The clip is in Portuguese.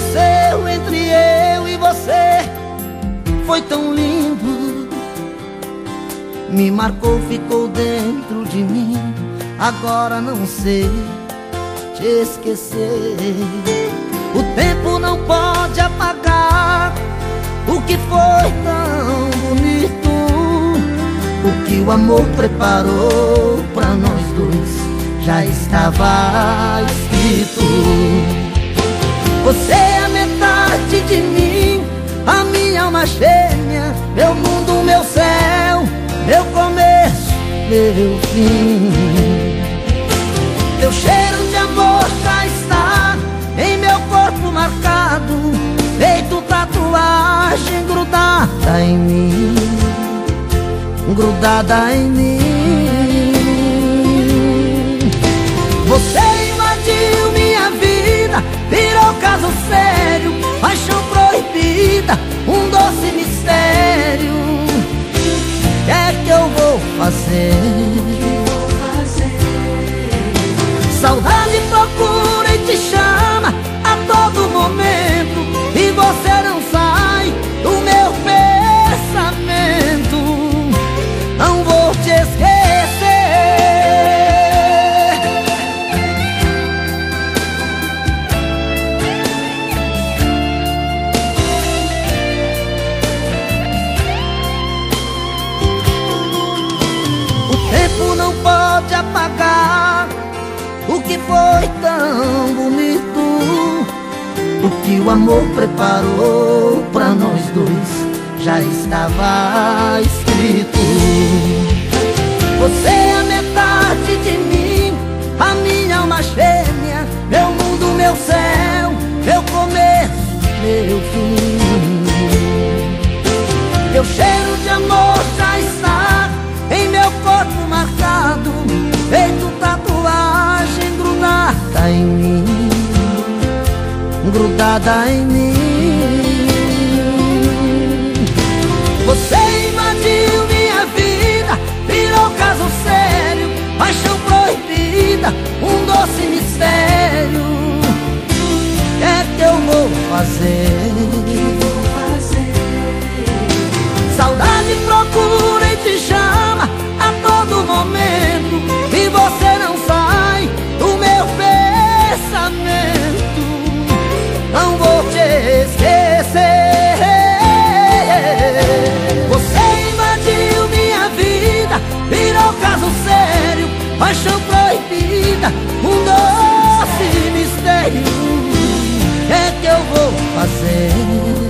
aconteceu entre eu e você foi tão lindo. Me marcou, ficou dentro de mim. Agora não sei te esquecer. O tempo não pode apagar o que foi tão bonito. O que o amor preparou pra nós dois já estava escrito. Você é a metade de mim, a minha alma gêmea, meu mundo, meu céu, meu começo, meu fim. Teu cheiro de amor já está em meu corpo marcado, feito tatuagem grudada em mim, grudada em mim. Vou fazer? Saudade foi tão bonito. O que o amor preparou pra nós dois Já estava escrito. Você é a metade de mim A minha alma gêmea Meu mundo, meu céu Meu começo, meu fim Em mim Você invadiu minha vida Virou caso sério Paixão proibida Um doce mistério O que é que eu vou fazer? Paixão proibida Um doce mistério é que eu vou fazer?